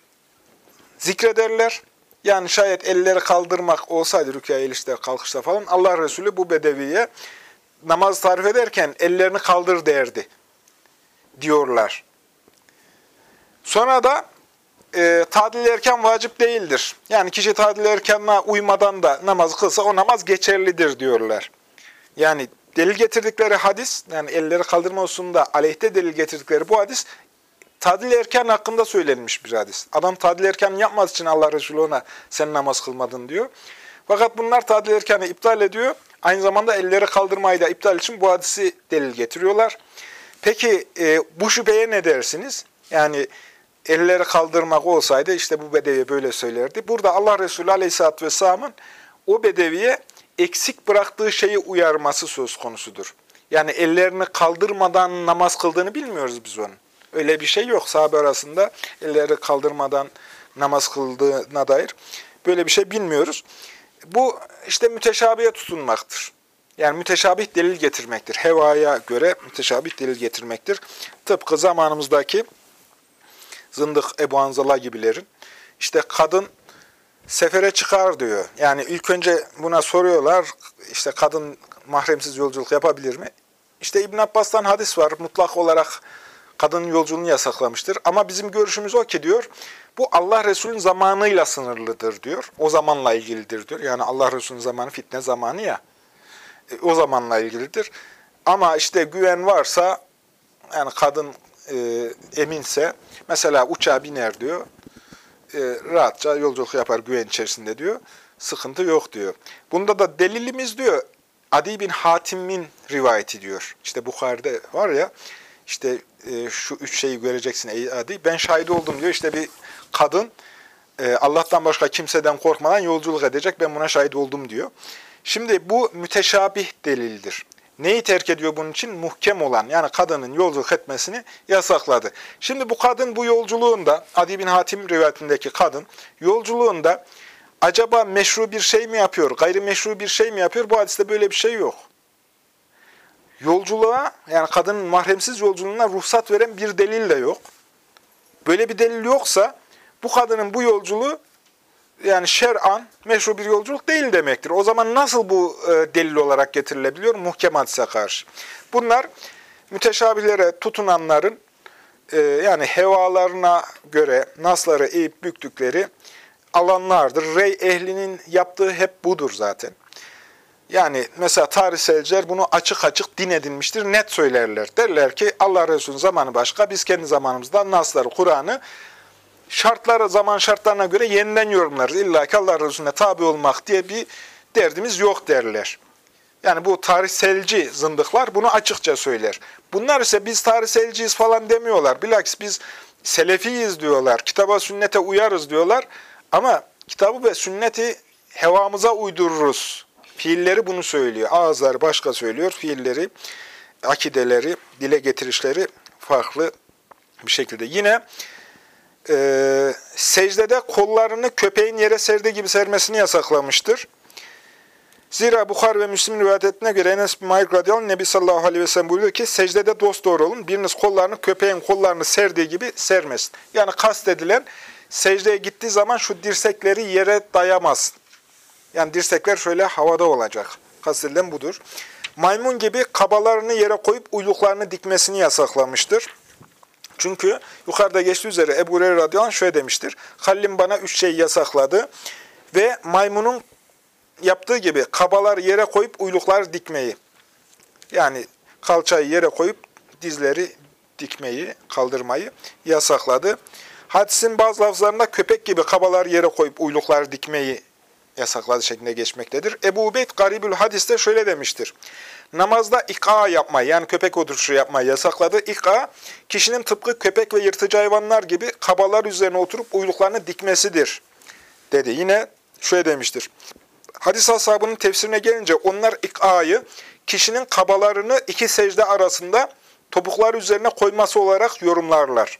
zikrederler. Yani şayet elleri kaldırmak olsaydı rükûya eğilişte, kalkışta falan Allah Resulü bu bedeviye namaz tarif ederken ellerini kaldır derdi diyorlar. Sonra da e, tadil erken vacip değildir. Yani kişi tadil erkenine uymadan da namaz kılsa o namaz geçerlidir diyorlar. Yani delil getirdikleri hadis, yani elleri kaldırma hususunda aleyhte delil getirdikleri bu hadis, tadil erken hakkında söylenmiş bir hadis. Adam tadil erken yapmaz için Allah Resulü ona sen namaz kılmadın diyor. Fakat bunlar tadil erkanı iptal ediyor. Aynı zamanda elleri kaldırmayı da iptal için bu hadisi delil getiriyorlar. Peki e, bu şüpheye ne dersiniz? Yani elleri kaldırmak olsaydı işte bu bedevi böyle söylerdi. Burada Allah Resulü Aleyhisselatü Vesselam'ın o bedeviye eksik bıraktığı şeyi uyarması söz konusudur. Yani ellerini kaldırmadan namaz kıldığını bilmiyoruz biz onun. Öyle bir şey yok sahabe arasında elleri kaldırmadan namaz kıldığına dair. Böyle bir şey bilmiyoruz. Bu işte müteşabihe tutunmaktır. Yani müteşabih delil getirmektir. Hevaya göre müteşabih delil getirmektir. Tıpkı zamanımızdaki zındık Ebu Anzala gibilerin. İşte kadın sefere çıkar diyor. Yani ilk önce buna soruyorlar, işte kadın mahremsiz yolculuk yapabilir mi? İşte İbn Abbas'tan hadis var, mutlak olarak kadının yolculuğunu yasaklamıştır. Ama bizim görüşümüz o ki diyor, bu Allah Resulü'nün zamanıyla sınırlıdır diyor. O zamanla ilgilidir diyor. Yani Allah Resulü'nün zamanı fitne zamanı ya. E, o zamanla ilgilidir. Ama işte güven varsa, yani kadın e, eminse, mesela uçağa biner diyor, e, rahatça yolculuk yapar güven içerisinde diyor. Sıkıntı yok diyor. Bunda da delilimiz diyor, Adi bin Hatim'in rivayeti diyor. İşte Bukhari'de var ya, işte e, şu üç şeyi göreceksin ey Adi. Ben şahit oldum diyor. İşte bir kadın e, Allah'tan başka kimseden korkmadan yolculuk edecek. Ben buna şahit oldum diyor. Şimdi bu müteşabih delildir. Neyi terk ediyor bunun için? Muhkem olan yani kadının yolculuk etmesini yasakladı. Şimdi bu kadın bu yolculuğunda, Adi bin Hatim rivayetindeki kadın yolculuğunda acaba meşru bir şey mi yapıyor, gayrimeşru bir şey mi yapıyor? Bu hadiste böyle bir şey yok. Yolculuğa yani kadının mahremsiz yolculuğuna ruhsat veren bir delil de yok. Böyle bir delil yoksa bu kadının bu yolculuğu yani şer'an meşru bir yolculuk değil demektir. O zaman nasıl bu e, delil olarak getirilebiliyor? Muhkem hadise karşı. Bunlar müteşabihlere tutunanların e, yani hevalarına göre nasları eğip büktükleri alanlardır. Rey ehlinin yaptığı hep budur zaten. Yani mesela tarihselciler bunu açık açık din edinmiştir, net söylerler. Derler ki Allah Resulü'nün zamanı başka, biz kendi zamanımızda Nasları, Kur'an'ı şartları, zaman şartlarına göre yeniden yorumlarız. İlla ki Allah Resulüne tabi olmak diye bir derdimiz yok derler. Yani bu tarihselci zındıklar bunu açıkça söyler. Bunlar ise biz tarihselciyiz falan demiyorlar. Bilakis biz selefiyiz diyorlar. Kitaba, sünnete uyarız diyorlar. Ama kitabı ve sünneti hevamıza uydururuz. Fiilleri bunu söylüyor. Ağızları başka söylüyor. Fiilleri, akideleri, dile getirişleri farklı bir şekilde. Yine e, secdede kollarını köpeğin yere serdiği gibi sermesini yasaklamıştır. Zira Bukhar ve Müslim rivayet ettiğine göre Enes bin Malik radıyallahu Nebi sallallahu aleyhi ve sellem buyuruyor ki secdede dost doğru olun. Biriniz kollarını köpeğin kollarını serdiği gibi sermesin. Yani kast edilen secdeye gittiği zaman şu dirsekleri yere dayamaz. Yani dirsekler şöyle havada olacak. Kastedilen budur. Maymun gibi kabalarını yere koyup uyluklarını dikmesini yasaklamıştır. Çünkü yukarıda geçtiği üzere Ebu Hureyre radıyallahu anh şöyle demiştir. Hallim bana üç şey yasakladı ve maymunun yaptığı gibi kabalar yere koyup uyluklar dikmeyi. Yani kalçayı yere koyup dizleri dikmeyi, kaldırmayı yasakladı. Hadisin bazı lafızlarında köpek gibi kabalar yere koyup uyluklar dikmeyi yasakladı şeklinde geçmektedir. Ebu Ubeyd Garibül Hadis'te şöyle demiştir. Namazda ika yapmayı yani köpek oturuşu yapmayı yasakladı. İka, kişinin tıpkı köpek ve yırtıcı hayvanlar gibi kabalar üzerine oturup uyluklarını dikmesidir dedi. Yine şöyle demiştir. Hadis ashabının tefsirine gelince onlar ikayı kişinin kabalarını iki secde arasında topuklar üzerine koyması olarak yorumlarlar.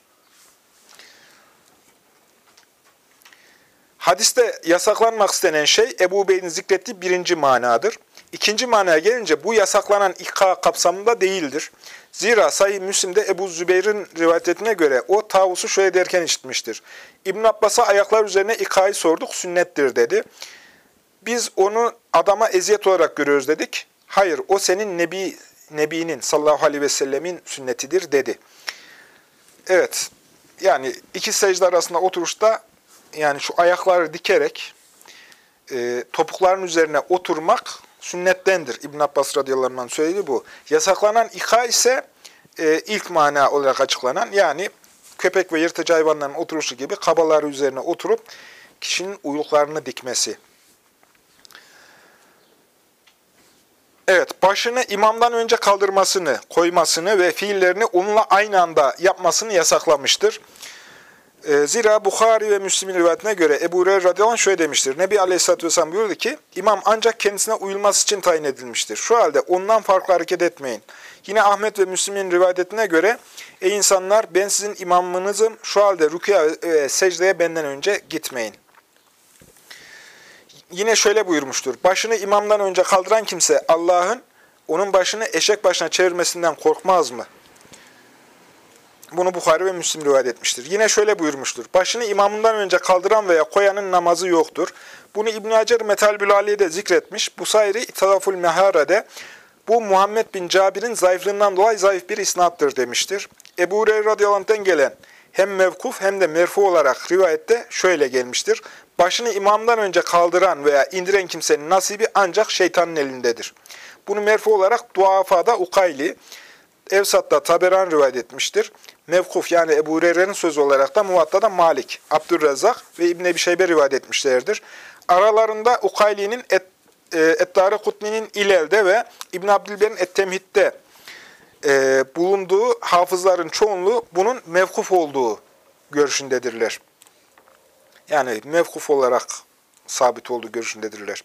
Hadiste yasaklanmak istenen şey Ebu Bey'in zikrettiği birinci manadır. İkinci manaya gelince bu yasaklanan ikka kapsamında değildir. Zira Sahih Müslim'de Ebu Zübeyir'in rivayetine göre o tavusu şöyle derken işitmiştir. İbn Abbas'a ayaklar üzerine ikkayı sorduk, sünnettir dedi. Biz onu adama eziyet olarak görüyoruz dedik. Hayır, o senin nebi, nebinin sallallahu aleyhi ve sellemin sünnetidir dedi. Evet, yani iki secde arasında oturuşta yani şu ayakları dikerek e, topukların üzerine oturmak sünnettendir. İbn Abbas radıyallahu anh söyledi bu. Yasaklanan ika ise e, ilk mana olarak açıklanan yani köpek ve yırtıcı hayvanların oturuşu gibi kabaları üzerine oturup kişinin uyluklarını dikmesi. Evet, başını imamdan önce kaldırmasını, koymasını ve fiillerini onunla aynı anda yapmasını yasaklamıştır. Ee, zira Bukhari ve Müslim'in rivayetine göre Ebu Hureyre radıyallahu anh şöyle demiştir. Nebi Aleyhisselatü Vesselam buyurdu ki, imam ancak kendisine uyulması için tayin edilmiştir. Şu halde ondan farklı hareket etmeyin. Yine Ahmet ve Müslim'in rivayetine göre, ey insanlar ben sizin imamınızım, şu halde rüküya ve secdeye benden önce gitmeyin. Yine şöyle buyurmuştur. Başını imamdan önce kaldıran kimse Allah'ın onun başını eşek başına çevirmesinden korkmaz mı? Bunu Bukhari ve Müslim rivayet etmiştir. Yine şöyle buyurmuştur. Başını imamından önce kaldıran veya koyanın namazı yoktur. Bunu İbn-i Hacer Metal Bülali'de zikretmiş. Bu sayri İtalaful Mehare'de bu Muhammed bin Cabir'in zayıflığından dolayı zayıf bir isnattır demiştir. Ebu Hureyre radıyallahu gelen hem mevkuf hem de merfu olarak rivayette şöyle gelmiştir. Başını imamdan önce kaldıran veya indiren kimsenin nasibi ancak şeytanın elindedir. Bunu merfu olarak duafada Ukayli, Evsat'ta Taberan rivayet etmiştir. Mevkuf yani Ebu Hureyre'nin sözü olarak da Muvatta'da Malik, Abdurrezzak ve İbn Ebi Şeybe rivayet etmişlerdir. Aralarında Ukayli'nin et, e, Ettare Kutni'nin İlel'de ve İbn Abdülber'in Ettemhit'te e, bulunduğu hafızların çoğunluğu bunun mevkuf olduğu görüşündedirler. Yani mevkuf olarak sabit olduğu görüşündedirler.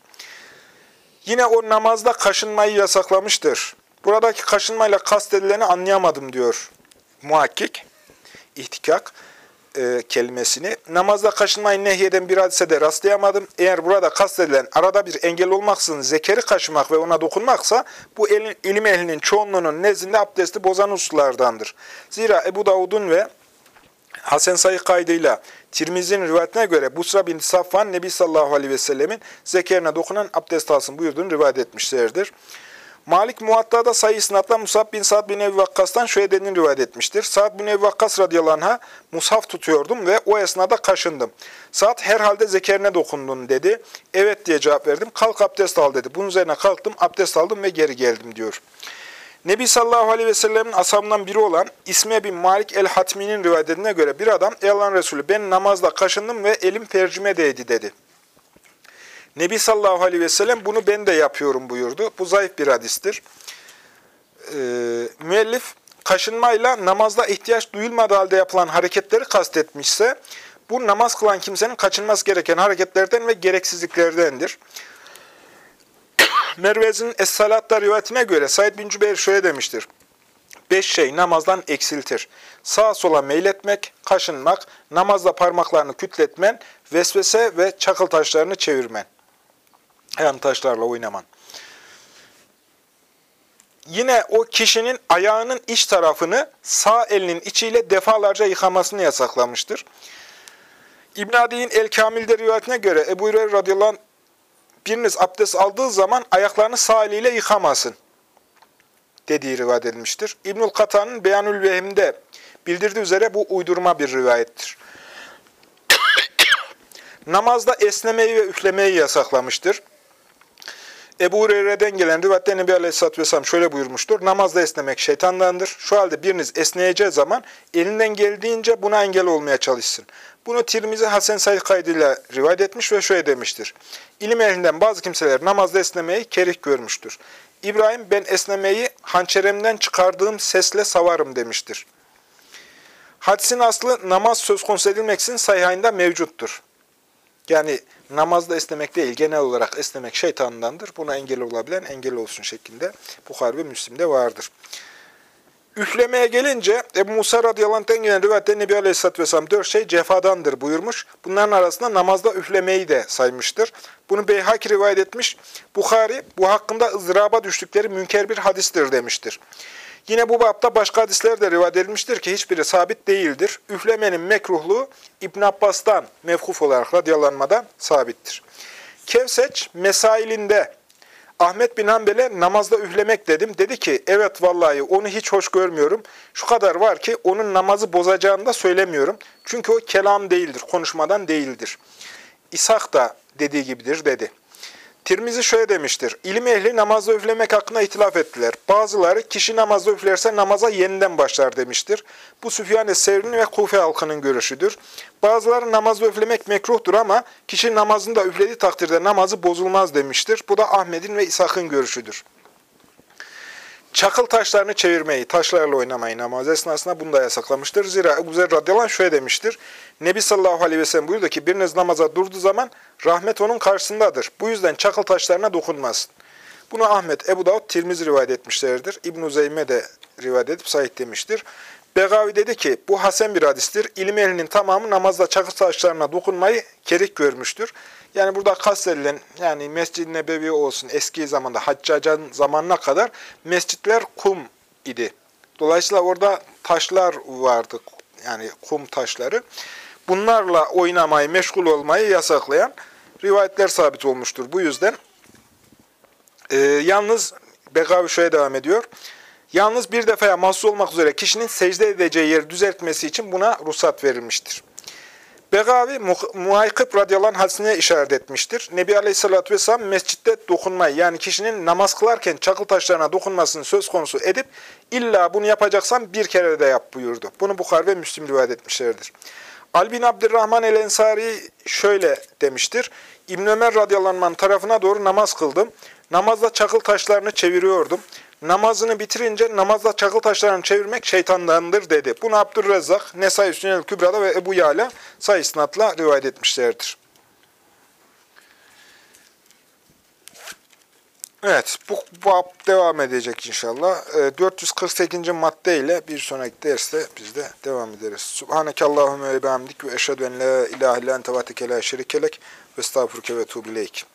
Yine o namazda kaşınmayı yasaklamıştır. Buradaki kaşınmayla kastedileni anlayamadım diyor muhakkik, ihtikak e, kelimesini. Namazda kaşınmayı nehyeden bir hadisede rastlayamadım. Eğer burada kastedilen arada bir engel olmaksızın zekeri kaşımak ve ona dokunmaksa bu el, ilim ehlinin çoğunluğunun nezdinde abdesti bozan hususlardandır. Zira Ebu Davud'un ve Hasan Sayı kaydıyla Tirmizi'nin rivayetine göre Busra bin Safvan Nebi sallallahu aleyhi ve sellemin zekerine dokunan abdest alsın buyurduğunu rivayet etmişlerdir. Malik Muatta'da sayı isnatla Musab bin Sa'd bin Ebi Vakkas'tan şöyle dediğini rivayet etmiştir. Sa'd bin Ebi Vakkas radıyallahu anh'a tutuyordum ve o esnada kaşındım. Sa'd herhalde zekerine dokundun dedi. Evet diye cevap verdim. Kalk abdest al dedi. Bunun üzerine kalktım, abdest aldım ve geri geldim diyor. Nebi sallallahu aleyhi ve sellemin ashabından biri olan İsme bin Malik el-Hatmi'nin rivayetine göre bir adam, Ey Allah'ın Resulü ben namazda kaşındım ve elim fercime değdi dedi. Nebi sallallahu aleyhi ve sellem bunu ben de yapıyorum buyurdu. Bu zayıf bir hadistir. Ee, müellif kaşınmayla namazda ihtiyaç duyulmadığı halde yapılan hareketleri kastetmişse, bu namaz kılan kimsenin kaçınması gereken hareketlerden ve gereksizliklerdendir. Mervez'in Es-Salat'ta rivayetine göre Said bin Cübeyr şöyle demiştir. Beş şey namazdan eksiltir. Sağa sola meyletmek, kaşınmak, namazda parmaklarını kütletmen, vesvese ve çakıl taşlarını çevirmen. Yani taşlarla oynaman. Yine o kişinin ayağının iç tarafını sağ elinin içiyle defalarca yıkamasını yasaklamıştır. İbn Adi'nin El Kamil'de rivayetine göre Ebu Hureyre radıyallahu anh, biriniz abdest aldığı zaman ayaklarını sağ eliyle yıkamasın dediği rivayet edilmiştir. İbnül Katan'ın Beyanül Vehim'de bildirdiği üzere bu uydurma bir rivayettir. Namazda esnemeyi ve üflemeyi yasaklamıştır. Ebu Hureyre'den gelen rivayette Nebi Aleyhisselatü Vesselam şöyle buyurmuştur. Namazda esnemek şeytandandır. Şu halde biriniz esneyeceği zaman elinden geldiğince buna engel olmaya çalışsın. Bunu Tirmizi Hasan Said kaydıyla rivayet etmiş ve şöyle demiştir. İlim ehlinden bazı kimseler namazda esnemeyi kerih görmüştür. İbrahim ben esnemeyi hançeremden çıkardığım sesle savarım demiştir. Hadisin aslı namaz söz konusu edilmeksizin sayhayında mevcuttur. Yani namazda esnemek değil, genel olarak esnemek şeytandandır. Buna engel olabilen engel olsun şeklinde Bukhari ve Müslim'de vardır. Üflemeye gelince Ebu Musa radıyallahu anh'ten gelen rivayette Nebi Aleyhisselatü Vesselam dört şey cefadandır buyurmuş. Bunların arasında namazda üflemeyi de saymıştır. Bunu Beyhaki rivayet etmiş. Bukhari bu hakkında ızdıraba düştükleri münker bir hadistir demiştir. Yine bu bapta başka hadisler de rivayet edilmiştir ki hiçbiri sabit değildir. Üflemenin mekruhluğu İbn Abbas'tan mevkuf olarak radyalanmadan sabittir. Kevseç mesailinde Ahmet bin Hanbel'e namazda üflemek dedim. Dedi ki evet vallahi onu hiç hoş görmüyorum. Şu kadar var ki onun namazı bozacağını da söylemiyorum. Çünkü o kelam değildir, konuşmadan değildir. İshak da dediği gibidir dedi. Tirmizi şöyle demiştir. İlim ehli namazda üflemek hakkında ihtilaf ettiler. Bazıları kişi namazda üflerse namaza yeniden başlar demiştir. Bu Süfyan-ı Sevri'nin ve Kufe halkının görüşüdür. Bazıları namazda üflemek mekruhtur ama kişi namazında üflediği takdirde namazı bozulmaz demiştir. Bu da Ahmet'in ve İshak'ın görüşüdür. Çakıl taşlarını çevirmeyi, taşlarla oynamayı namaz esnasında bunu da yasaklamıştır. Zira Ebu Zer radıyallahu anh şöyle demiştir. Nebi sallallahu aleyhi ve sellem buyurdu ki biriniz namaza durduğu zaman rahmet onun karşısındadır. Bu yüzden çakıl taşlarına dokunmasın. Bunu Ahmet, Ebu Davud, Tirmizi rivayet etmişlerdir. İbn-i Zeyme de rivayet edip sahih demiştir. Begavi dedi ki, bu hasen bir hadistir. İlim ehlinin tamamı namazda çakıl taşlarına dokunmayı kerik görmüştür. Yani burada kastedilen, yani Mescid-i Nebevi olsun, eski zamanda, Haccaca'nın zamanına kadar mescitler kum idi. Dolayısıyla orada taşlar vardı, yani kum taşları. Bunlarla oynamayı, meşgul olmayı yasaklayan rivayetler sabit olmuştur. Bu yüzden ee, yalnız Begavi şöyle devam ediyor. Yalnız bir defaya mahsus olmak üzere kişinin secde edeceği yeri düzeltmesi için buna ruhsat verilmiştir. Begavi, Muaykıp radıyallahu anh hadisine işaret etmiştir. Nebi Aleyhisselatü Vesselam mescitte dokunmayı, yani kişinin namaz kılarken çakıl taşlarına dokunmasını söz konusu edip, illa bunu yapacaksan bir kere de yap buyurdu. Bunu Bukhar ve Müslim rivayet etmişlerdir. Albin Abdurrahman el-Ensari şöyle demiştir. İbn Ömer radıyallahu tarafına doğru namaz kıldım. Namazda çakıl taşlarını çeviriyordum. Namazını bitirince namazda çakıl taşlarını çevirmek şeytandandır dedi. Bunu Abdurrezzak, Nesai Sünel Kübra'da ve Ebu Yala sayısınatla rivayet etmişlerdir. Evet, bu bab devam edecek inşallah. 448. madde ile bir sonraki derste biz de devam ederiz. Subhaneke Allahümme ve bihamdik ve eşhedü en la ilahe illan tevateke la şerikelek ve estağfurke ve tuğbileyk.